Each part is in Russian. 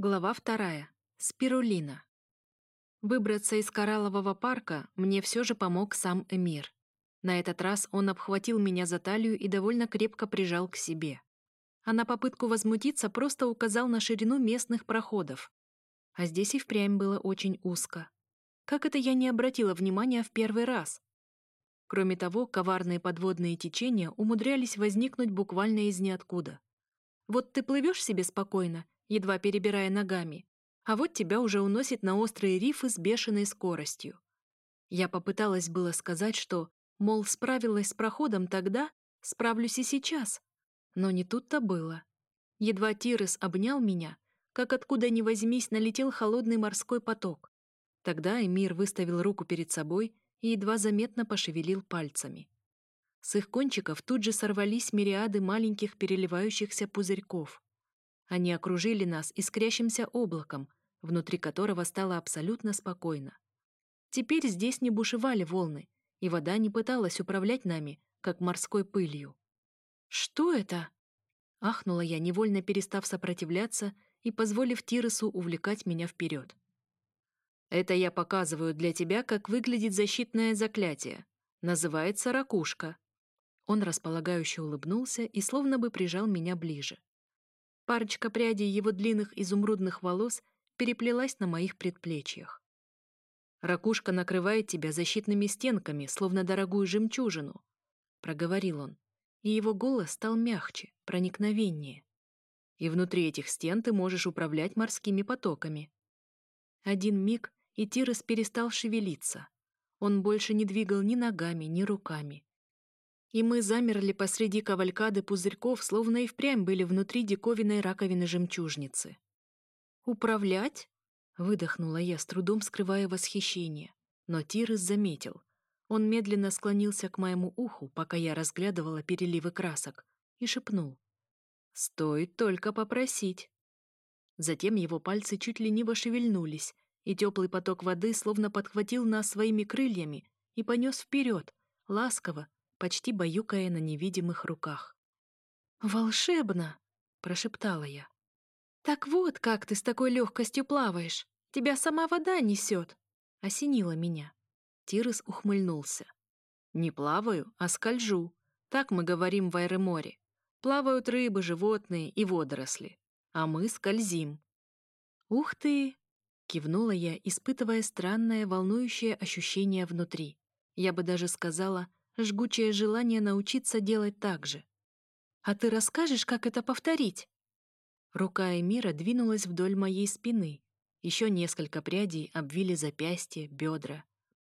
Глава вторая. Спирулина. Выбраться из кораллового парка мне все же помог сам Эмир. На этот раз он обхватил меня за талию и довольно крепко прижал к себе. А на попытку возмутиться просто указал на ширину местных проходов. А здесь и впрямь было очень узко. Как это я не обратила внимания в первый раз? Кроме того, коварные подводные течения умудрялись возникнуть буквально из ниоткуда. Вот ты плывешь себе спокойно, едва перебирая ногами, а вот тебя уже уносит на острые рифы с бешеной скоростью. Я попыталась было сказать, что, мол, справилась с проходом тогда, справлюсь и сейчас. Но не тут-то было. Едва Тирес обнял меня, как откуда ни возьмись налетел холодный морской поток. Тогда Эмир выставил руку перед собой и едва заметно пошевелил пальцами. С их кончиков тут же сорвались мириады маленьких переливающихся пузырьков. Они окружили нас искрящимся облаком, внутри которого стало абсолютно спокойно. Теперь здесь не бушевали волны, и вода не пыталась управлять нами, как морской пылью. «Что это?» — ахнула я, невольно перестав сопротивляться и позволив Тиросу увлекать меня вперед. «Это я показываю для тебя, как выглядит защитное заклятие. Называется ракушка». Он располагающе улыбнулся и словно бы прижал меня ближе. Парочка прядей его длинных изумрудных волос переплелась на моих предплечьях. «Ракушка накрывает тебя защитными стенками, словно дорогую жемчужину», — проговорил он, и его голос стал мягче, проникновеннее. «И внутри этих стен ты можешь управлять морскими потоками». Один миг, и Тирос перестал шевелиться. Он больше не двигал ни ногами, ни руками и мы замерли посреди кавалькады пузырьков, словно и впрямь были внутри диковинной раковины жемчужницы. «Управлять?» — выдохнула я, с трудом скрывая восхищение. Но Тирес заметил. Он медленно склонился к моему уху, пока я разглядывала переливы красок, и шепнул. «Стоит только попросить». Затем его пальцы чуть лениво шевельнулись, и теплый поток воды словно подхватил нас своими крыльями и понес вперед, ласково, почти баюкая на невидимых руках. «Волшебно!» — прошептала я. «Так вот, как ты с такой легкостью плаваешь! Тебя сама вода несет!» — осенила меня. Тирес ухмыльнулся. «Не плаваю, а скольжу. Так мы говорим в Айреморе. Плавают рыбы, животные и водоросли. А мы скользим». «Ух ты!» — кивнула я, испытывая странное, волнующее ощущение внутри. Я бы даже сказала, жгучее желание научиться делать так же. «А ты расскажешь, как это повторить?» Рука Эмира двинулась вдоль моей спины. Еще несколько прядей обвили запястья, бедра.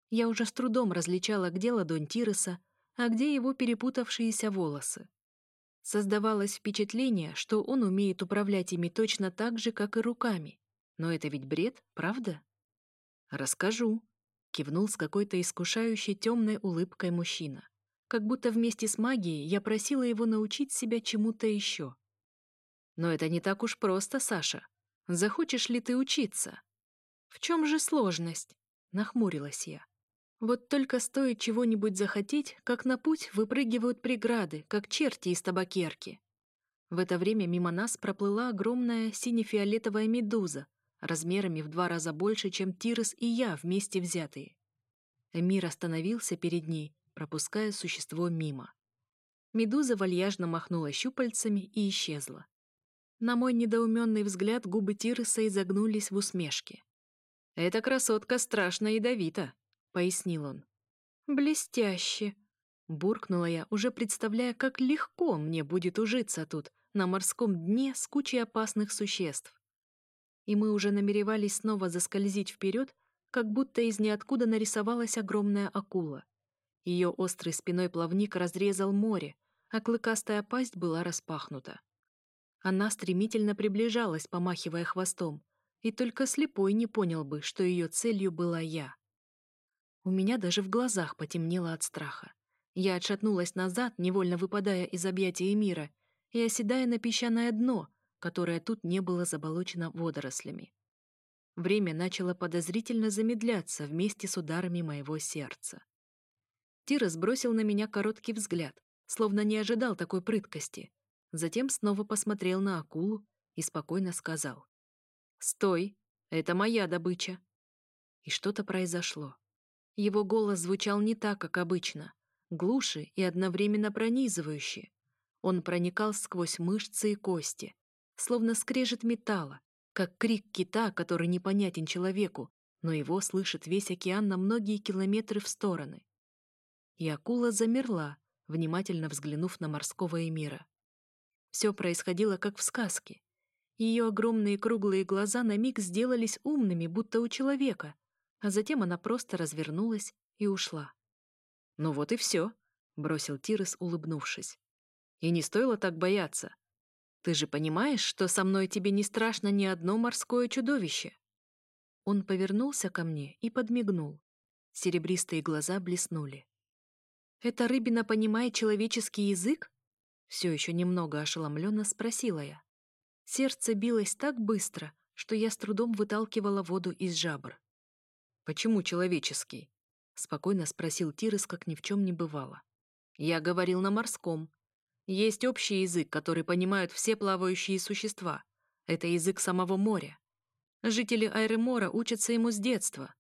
Я уже с трудом различала, где ладонь Тироса, а где его перепутавшиеся волосы. Создавалось впечатление, что он умеет управлять ими точно так же, как и руками. Но это ведь бред, правда? «Расскажу», кивнул с какой-то искушающей темной улыбкой мужчина. Как будто вместе с магией я просила его научить себя чему-то еще. Но это не так уж просто, Саша. Захочешь ли ты учиться? В чем же сложность? Нахмурилась я. Вот только стоит чего-нибудь захотеть, как на путь выпрыгивают преграды, как черти из табакерки. В это время мимо нас проплыла огромная сине-фиолетовая медуза, размерами в два раза больше, чем Тирес и я вместе взятые. Эмир остановился перед ней, пропуская существо мимо. Медуза вальяжно махнула щупальцами и исчезла. На мой недоуменный взгляд губы Тиреса изогнулись в усмешке. «Эта красотка страшно ядовита», — пояснил он. «Блестяще!» — буркнула я, уже представляя, как легко мне будет ужиться тут, на морском дне с кучей опасных существ и мы уже намеревались снова заскользить вперед, как будто из ниоткуда нарисовалась огромная акула. Ее острый спиной плавник разрезал море, а клыкастая пасть была распахнута. Она стремительно приближалась, помахивая хвостом, и только слепой не понял бы, что ее целью была я. У меня даже в глазах потемнело от страха. Я отшатнулась назад, невольно выпадая из объятия мира, и оседая на песчаное дно, которое тут не было заболочено водорослями. Время начало подозрительно замедляться вместе с ударами моего сердца. Тира сбросил на меня короткий взгляд, словно не ожидал такой прыткости. Затем снова посмотрел на акулу и спокойно сказал. «Стой! Это моя добыча!» И что-то произошло. Его голос звучал не так, как обычно, глуше и одновременно пронизывающе. Он проникал сквозь мышцы и кости, словно скрежет металла, как крик кита, который непонятен человеку, но его слышит весь океан на многие километры в стороны. И акула замерла, внимательно взглянув на морского эмира. Все происходило как в сказке. Ее огромные круглые глаза на миг сделались умными, будто у человека, а затем она просто развернулась и ушла. «Ну вот и все», — бросил Тирес, улыбнувшись. «И не стоило так бояться. Ты же понимаешь, что со мной тебе не страшно ни одно морское чудовище?» Он повернулся ко мне и подмигнул. Серебристые глаза блеснули. «Эта рыбина понимает человеческий язык?» Все еще немного ошеломленно спросила я. Сердце билось так быстро, что я с трудом выталкивала воду из жабр. «Почему человеческий?» — спокойно спросил Тирес, как ни в чем не бывало. «Я говорил на морском. Есть общий язык, который понимают все плавающие существа. Это язык самого моря. Жители Айремора учатся ему с детства.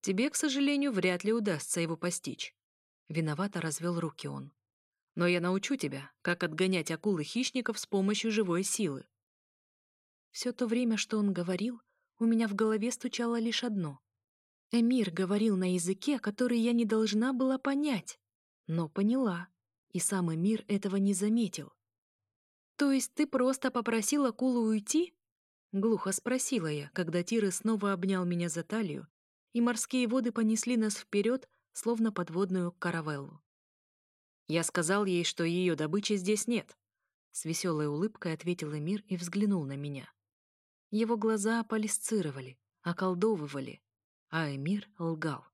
Тебе, к сожалению, вряд ли удастся его постичь. Виновато развел руки он. Но я научу тебя, как отгонять акул и хищников с помощью живой силы. Все то время, что он говорил, у меня в голове стучало лишь одно. Эмир говорил на языке, который я не должна была понять, но поняла, и сам Эмир этого не заметил. «То есть ты просто попросил акулу уйти?» Глухо спросила я, когда Тиры снова обнял меня за талию, и морские воды понесли нас вперед, словно подводную каравеллу. Я сказал ей, что ее добычи здесь нет. С веселой улыбкой ответил Эмир и взглянул на меня. Его глаза аполисцировали, околдовывали, а Эмир лгал.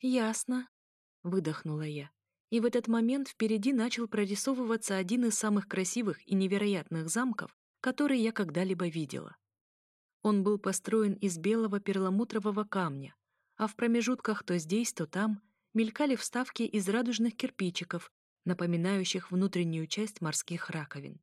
«Ясно», — выдохнула я. И в этот момент впереди начал прорисовываться один из самых красивых и невероятных замков, который я когда-либо видела. Он был построен из белого перламутрового камня, а в промежутках то здесь, то там мелькали вставки из радужных кирпичиков, напоминающих внутреннюю часть морских раковин.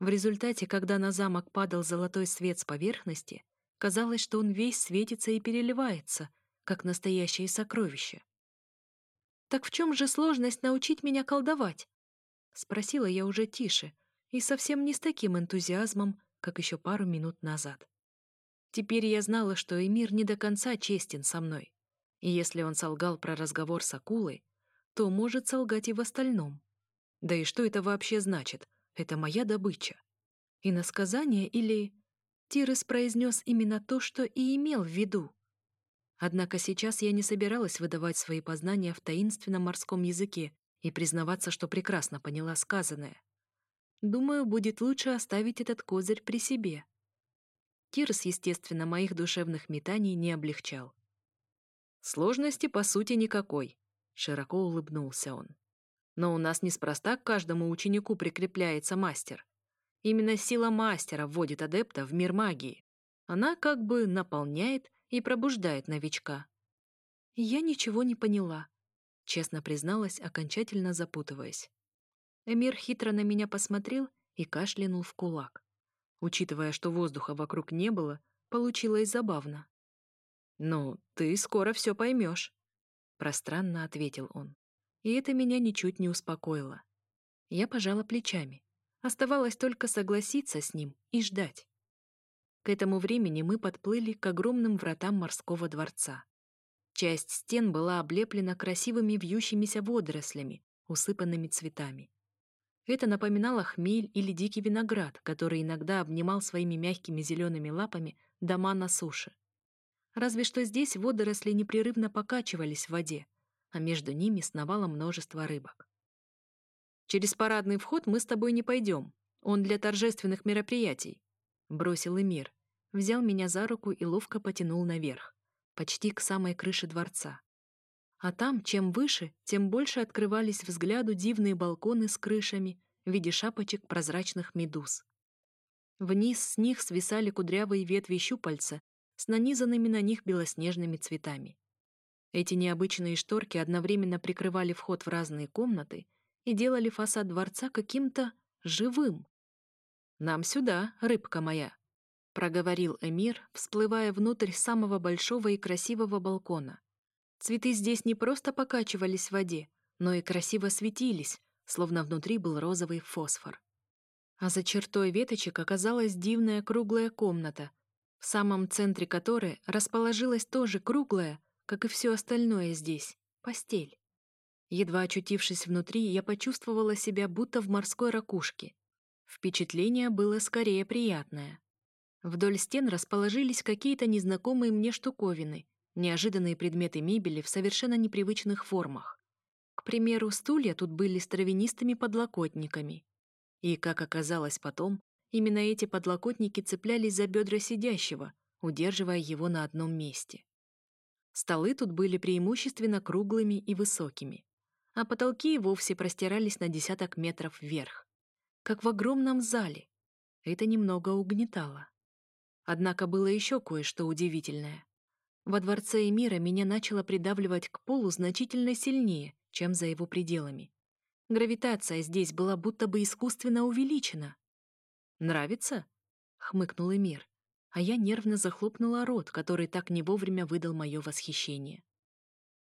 В результате, когда на замок падал золотой свет с поверхности, казалось, что он весь светится и переливается, как настоящее сокровище. «Так в чем же сложность научить меня колдовать?» — спросила я уже тише, и совсем не с таким энтузиазмом, как еще пару минут назад. Теперь я знала, что Эмир не до конца честен со мной. И если он солгал про разговор с акулой, то может солгать и в остальном. Да и что это вообще значит? Это моя добыча. И на сказание или... Тирес произнес именно то, что и имел в виду. Однако сейчас я не собиралась выдавать свои познания в таинственном морском языке и признаваться, что прекрасно поняла сказанное. Думаю, будет лучше оставить этот козырь при себе. Кирс, естественно, моих душевных метаний не облегчал. Сложности, по сути, никакой, широко улыбнулся он. Но у нас неспроста к каждому ученику прикрепляется мастер. Именно сила мастера вводит адепта в мир магии. Она как бы наполняет и пробуждает новичка. Я ничего не поняла, честно призналась, окончательно запутываясь. Эмир хитро на меня посмотрел и кашлянул в кулак. Учитывая, что воздуха вокруг не было, получилось забавно. «Ну, ты скоро все поймешь», — пространно ответил он. И это меня ничуть не успокоило. Я пожала плечами. Оставалось только согласиться с ним и ждать. К этому времени мы подплыли к огромным вратам морского дворца. Часть стен была облеплена красивыми вьющимися водорослями, усыпанными цветами. Это напоминало хмель или дикий виноград, который иногда обнимал своими мягкими зелеными лапами дома на суше. Разве что здесь водоросли непрерывно покачивались в воде, а между ними сновало множество рыбок. «Через парадный вход мы с тобой не пойдем. Он для торжественных мероприятий», — бросил Эмир. Взял меня за руку и ловко потянул наверх, почти к самой крыше дворца. А там, чем выше, тем больше открывались взгляду дивные балконы с крышами в виде шапочек прозрачных медуз. Вниз с них свисали кудрявые ветви щупальца с нанизанными на них белоснежными цветами. Эти необычные шторки одновременно прикрывали вход в разные комнаты и делали фасад дворца каким-то живым. «Нам сюда, рыбка моя!» — проговорил Эмир, всплывая внутрь самого большого и красивого балкона. Цветы здесь не просто покачивались в воде, но и красиво светились, словно внутри был розовый фосфор. А за чертой веточек оказалась дивная круглая комната, в самом центре которой расположилась тоже круглая, как и все остальное здесь, постель. Едва очутившись внутри, я почувствовала себя будто в морской ракушке. Впечатление было скорее приятное. Вдоль стен расположились какие-то незнакомые мне штуковины, неожиданные предметы мебели в совершенно непривычных формах. К примеру, стулья тут были с травянистыми подлокотниками. И, как оказалось потом, именно эти подлокотники цеплялись за бедра сидящего, удерживая его на одном месте. Столы тут были преимущественно круглыми и высокими, а потолки вовсе простирались на десяток метров вверх. Как в огромном зале. Это немного угнетало. Однако было еще кое-что удивительное. Во дворце Эмира меня начало придавливать к полу значительно сильнее, чем за его пределами. Гравитация здесь была будто бы искусственно увеличена. «Нравится?» — хмыкнул Эмир а я нервно захлопнула рот, который так не вовремя выдал мое восхищение.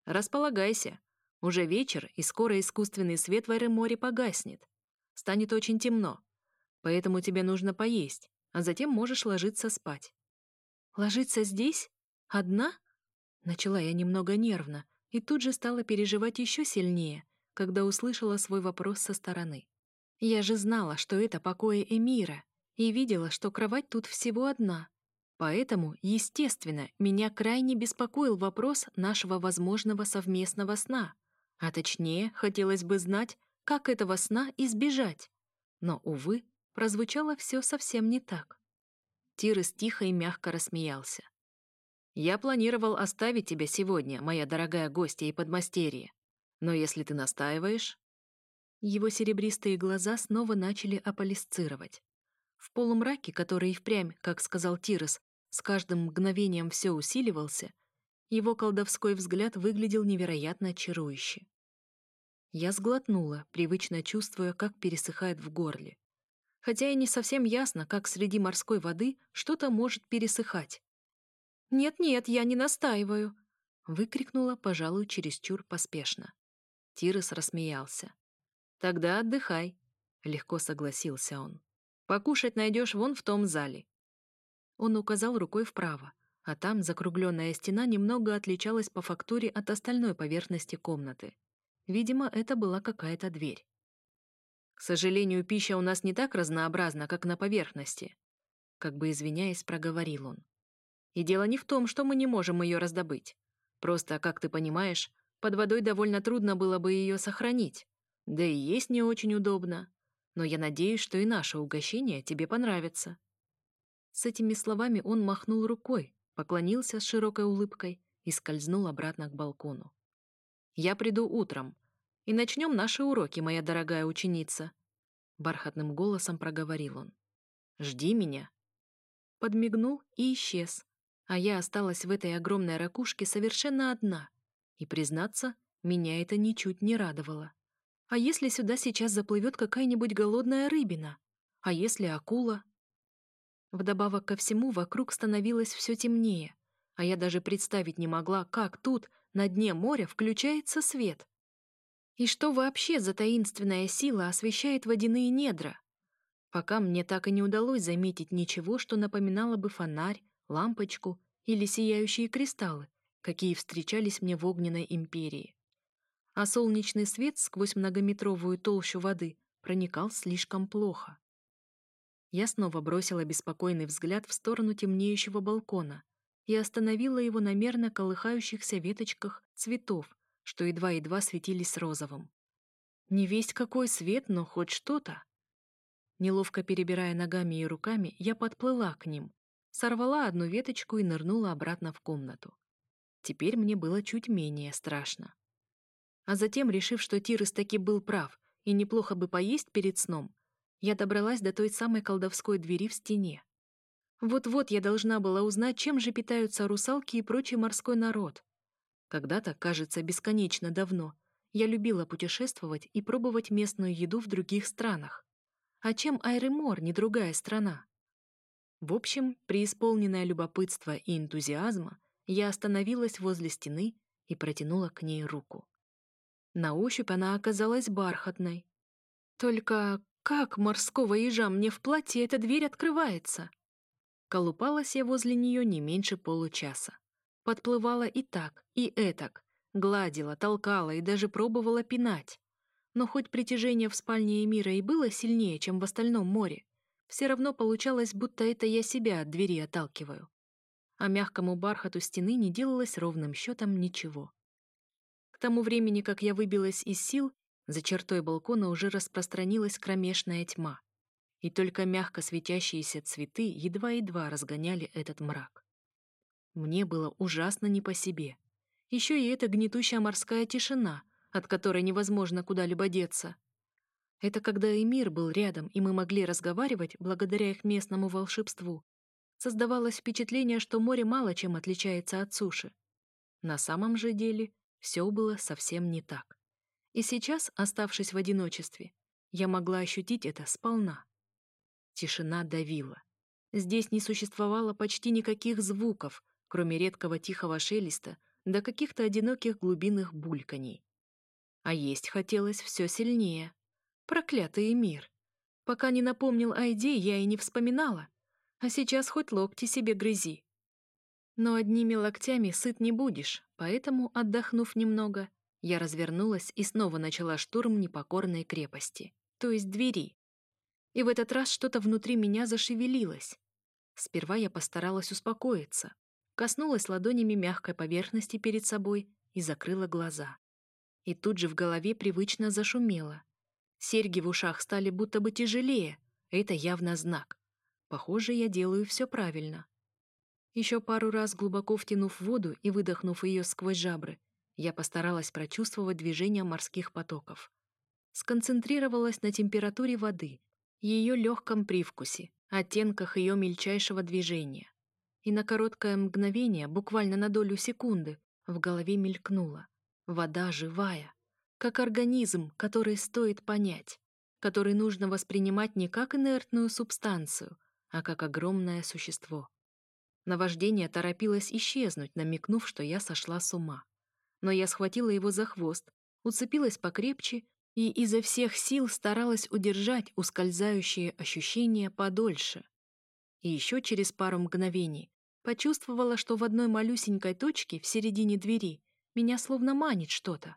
«Располагайся. Уже вечер, и скоро искусственный свет в аэроморе погаснет. Станет очень темно, поэтому тебе нужно поесть, а затем можешь ложиться спать». «Ложиться здесь? Одна?» Начала я немного нервно и тут же стала переживать еще сильнее, когда услышала свой вопрос со стороны. Я же знала, что это покои Эмира, и видела, что кровать тут всего одна, Поэтому, естественно, меня крайне беспокоил вопрос нашего возможного совместного сна. А точнее, хотелось бы знать, как этого сна избежать. Но, увы, прозвучало все совсем не так. Тирес тихо и мягко рассмеялся. «Я планировал оставить тебя сегодня, моя дорогая гостья и подмастерье. Но если ты настаиваешь...» Его серебристые глаза снова начали аполисцировать. В полумраке, который и впрямь, как сказал Тирос, с каждым мгновением все усиливался, его колдовской взгляд выглядел невероятно чарующе. Я сглотнула, привычно чувствуя, как пересыхает в горле. Хотя и не совсем ясно, как среди морской воды что-то может пересыхать. «Нет-нет, я не настаиваю!» — выкрикнула, пожалуй, чересчур поспешно. Тирос рассмеялся. «Тогда отдыхай», — легко согласился он. Покушать найдешь вон в том зале». Он указал рукой вправо, а там закругленная стена немного отличалась по фактуре от остальной поверхности комнаты. Видимо, это была какая-то дверь. «К сожалению, пища у нас не так разнообразна, как на поверхности», как бы извиняясь, проговорил он. «И дело не в том, что мы не можем ее раздобыть. Просто, как ты понимаешь, под водой довольно трудно было бы ее сохранить. Да и есть не очень удобно но я надеюсь, что и наше угощение тебе понравится». С этими словами он махнул рукой, поклонился с широкой улыбкой и скользнул обратно к балкону. «Я приду утром, и начнем наши уроки, моя дорогая ученица», — бархатным голосом проговорил он. «Жди меня». Подмигнул и исчез, а я осталась в этой огромной ракушке совершенно одна, и, признаться, меня это ничуть не радовало. А если сюда сейчас заплывет какая-нибудь голодная рыбина? А если акула? Вдобавок ко всему, вокруг становилось все темнее, а я даже представить не могла, как тут, на дне моря, включается свет. И что вообще за таинственная сила освещает водяные недра? Пока мне так и не удалось заметить ничего, что напоминало бы фонарь, лампочку или сияющие кристаллы, какие встречались мне в огненной империи а солнечный свет сквозь многометровую толщу воды проникал слишком плохо. Я снова бросила беспокойный взгляд в сторону темнеющего балкона и остановила его на мерно колыхающихся веточках цветов, что едва-едва светились розовым. Не весть какой свет, но хоть что-то. Неловко перебирая ногами и руками, я подплыла к ним, сорвала одну веточку и нырнула обратно в комнату. Теперь мне было чуть менее страшно. А затем, решив, что Тирес таки был прав и неплохо бы поесть перед сном, я добралась до той самой колдовской двери в стене. Вот-вот я должна была узнать, чем же питаются русалки и прочий морской народ. Когда-то, кажется, бесконечно давно, я любила путешествовать и пробовать местную еду в других странах. А чем Айремор не другая страна? В общем, преисполненное любопытства и энтузиазма, я остановилась возле стены и протянула к ней руку. На ощупь она оказалась бархатной. Только как морского ежа мне в платье эта дверь открывается? Колупалась я возле нее не меньше получаса. Подплывала и так, и этак, гладила, толкала и даже пробовала пинать. Но хоть притяжение в спальне Эмира и было сильнее, чем в остальном море, все равно получалось, будто это я себя от двери отталкиваю. А мягкому бархату стены не делалось ровным счетом ничего. К тому времени, как я выбилась из сил, за чертой балкона уже распространилась кромешная тьма, и только мягко светящиеся цветы едва-едва разгоняли этот мрак. Мне было ужасно не по себе. Еще и эта гнетущая морская тишина, от которой невозможно куда-либо деться. Это когда и мир был рядом, и мы могли разговаривать благодаря их местному волшебству. Создавалось впечатление, что море мало чем отличается от суши. На самом же деле все было совсем не так. И сейчас, оставшись в одиночестве, я могла ощутить это сполна. Тишина давила. Здесь не существовало почти никаких звуков, кроме редкого тихого шелеста до каких-то одиноких глубинных бульканий. А есть хотелось все сильнее. Проклятый мир. Пока не напомнил Айде, я и не вспоминала. А сейчас хоть локти себе грызи. Но одними локтями сыт не будешь, поэтому, отдохнув немного, я развернулась и снова начала штурм непокорной крепости, то есть двери. И в этот раз что-то внутри меня зашевелилось. Сперва я постаралась успокоиться, коснулась ладонями мягкой поверхности перед собой и закрыла глаза. И тут же в голове привычно зашумело. Серьги в ушах стали будто бы тяжелее, это явно знак. Похоже, я делаю все правильно. Еще пару раз глубоко втянув воду и выдохнув ее сквозь жабры, я постаралась прочувствовать движение морских потоков. Сконцентрировалась на температуре воды, ее легком привкусе, оттенках ее мельчайшего движения. И на короткое мгновение, буквально на долю секунды, в голове мелькнуло. Вода живая, как организм, который стоит понять, который нужно воспринимать не как инертную субстанцию, а как огромное существо. Наваждение торопилось исчезнуть, намекнув, что я сошла с ума но я схватила его за хвост, уцепилась покрепче и изо всех сил старалась удержать ускользающие ощущения подольше. И еще через пару мгновений почувствовала, что в одной малюсенькой точке в середине двери меня словно манит что-то.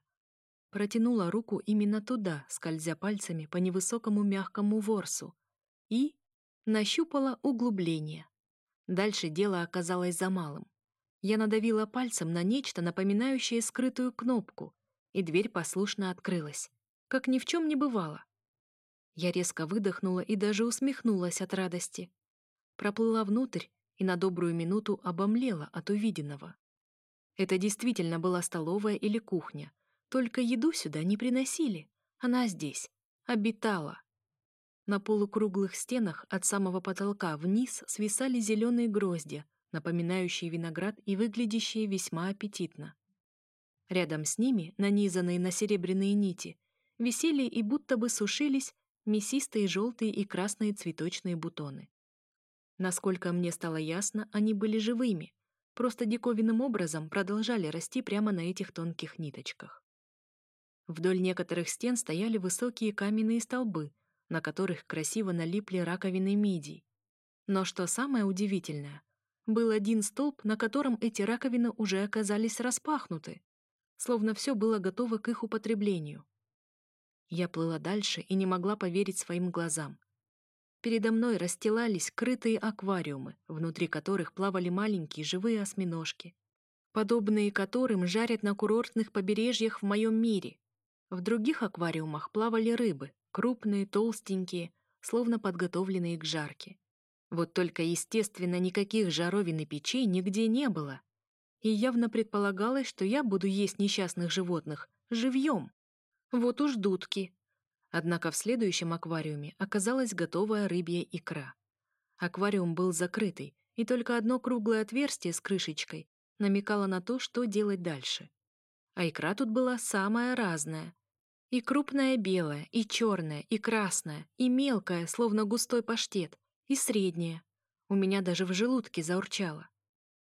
Протянула руку именно туда, скользя пальцами по невысокому мягкому ворсу, и нащупала углубление. Дальше дело оказалось за малым. Я надавила пальцем на нечто, напоминающее скрытую кнопку, и дверь послушно открылась, как ни в чем не бывало. Я резко выдохнула и даже усмехнулась от радости. Проплыла внутрь и на добрую минуту обомлела от увиденного. Это действительно была столовая или кухня, только еду сюда не приносили. Она здесь, обитала. На полукруглых стенах от самого потолка вниз свисали зеленые гроздья, напоминающие виноград и выглядящие весьма аппетитно. Рядом с ними, нанизанные на серебряные нити, висели и будто бы сушились мясистые желтые и красные цветочные бутоны. Насколько мне стало ясно, они были живыми, просто диковинным образом продолжали расти прямо на этих тонких ниточках. Вдоль некоторых стен стояли высокие каменные столбы, на которых красиво налипли раковины мидий. Но что самое удивительное, был один столб, на котором эти раковины уже оказались распахнуты, словно все было готово к их употреблению. Я плыла дальше и не могла поверить своим глазам. Передо мной расстилались крытые аквариумы, внутри которых плавали маленькие живые осьминожки, подобные которым жарят на курортных побережьях в моем мире. В других аквариумах плавали рыбы, крупные, толстенькие, словно подготовленные к жарке. Вот только, естественно, никаких жаровин и печей нигде не было. И явно предполагалось, что я буду есть несчастных животных живьем. Вот уж дудки. Однако в следующем аквариуме оказалась готовая рыбья икра. Аквариум был закрытый, и только одно круглое отверстие с крышечкой намекало на то, что делать дальше. А икра тут была самая разная. И крупная белая, и черная, и красная, и мелкая, словно густой паштет — и средняя, У меня даже в желудке заурчало.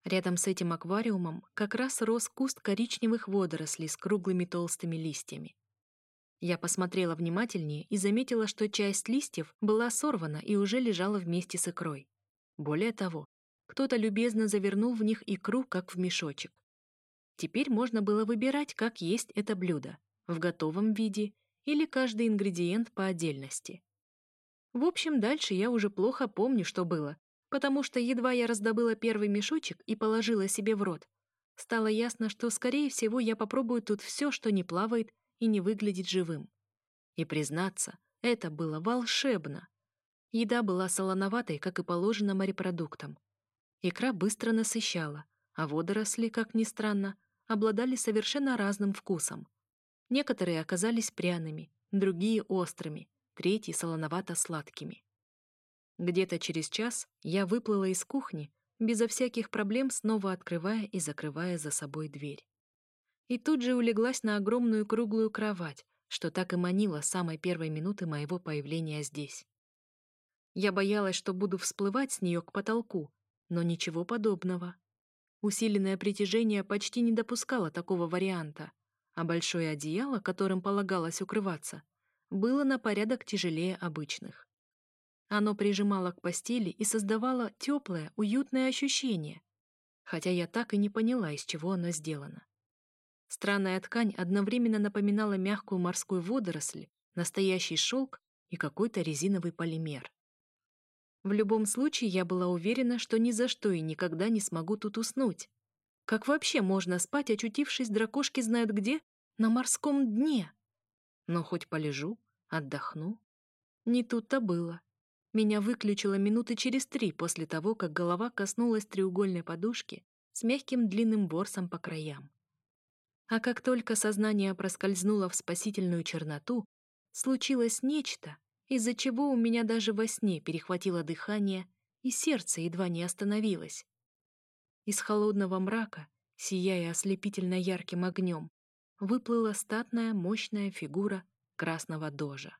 Рядом с этим аквариумом как раз рос куст коричневых водорослей с круглыми толстыми листьями. Я посмотрела внимательнее и заметила, что часть листьев была сорвана и уже лежала вместе с икрой. Более того, кто-то любезно завернул в них икру, как в мешочек. Теперь можно было выбирать, как есть это блюдо — в готовом виде или каждый ингредиент по отдельности. В общем, дальше я уже плохо помню, что было, потому что едва я раздобыла первый мешочек и положила себе в рот, стало ясно, что, скорее всего, я попробую тут все, что не плавает и не выглядит живым. И признаться, это было волшебно. Еда была солоноватой, как и положено морепродуктам. Икра быстро насыщала, а водоросли, как ни странно, обладали совершенно разным вкусом. Некоторые оказались пряными, другие — острыми, третьи — солоновато-сладкими. Где-то через час я выплыла из кухни, безо всяких проблем снова открывая и закрывая за собой дверь. И тут же улеглась на огромную круглую кровать, что так и манило с самой первой минуты моего появления здесь. Я боялась, что буду всплывать с нее к потолку, но ничего подобного. Усиленное притяжение почти не допускало такого варианта, а большое одеяло, которым полагалось укрываться, было на порядок тяжелее обычных. Оно прижимало к постели и создавало теплое, уютное ощущение, хотя я так и не поняла, из чего оно сделано. Странная ткань одновременно напоминала мягкую морскую водоросль, настоящий шелк и какой-то резиновый полимер. В любом случае, я была уверена, что ни за что и никогда не смогу тут уснуть. Как вообще можно спать, очутившись дракошки знают где? На морском дне. Но хоть полежу, отдохну. Не тут-то было. Меня выключило минуты через три после того, как голова коснулась треугольной подушки с мягким длинным ворсом по краям. А как только сознание проскользнуло в спасительную черноту, случилось нечто, из-за чего у меня даже во сне перехватило дыхание и сердце едва не остановилось. Из холодного мрака, сияя ослепительно ярким огнем, выплыла статная мощная фигура красного дожа.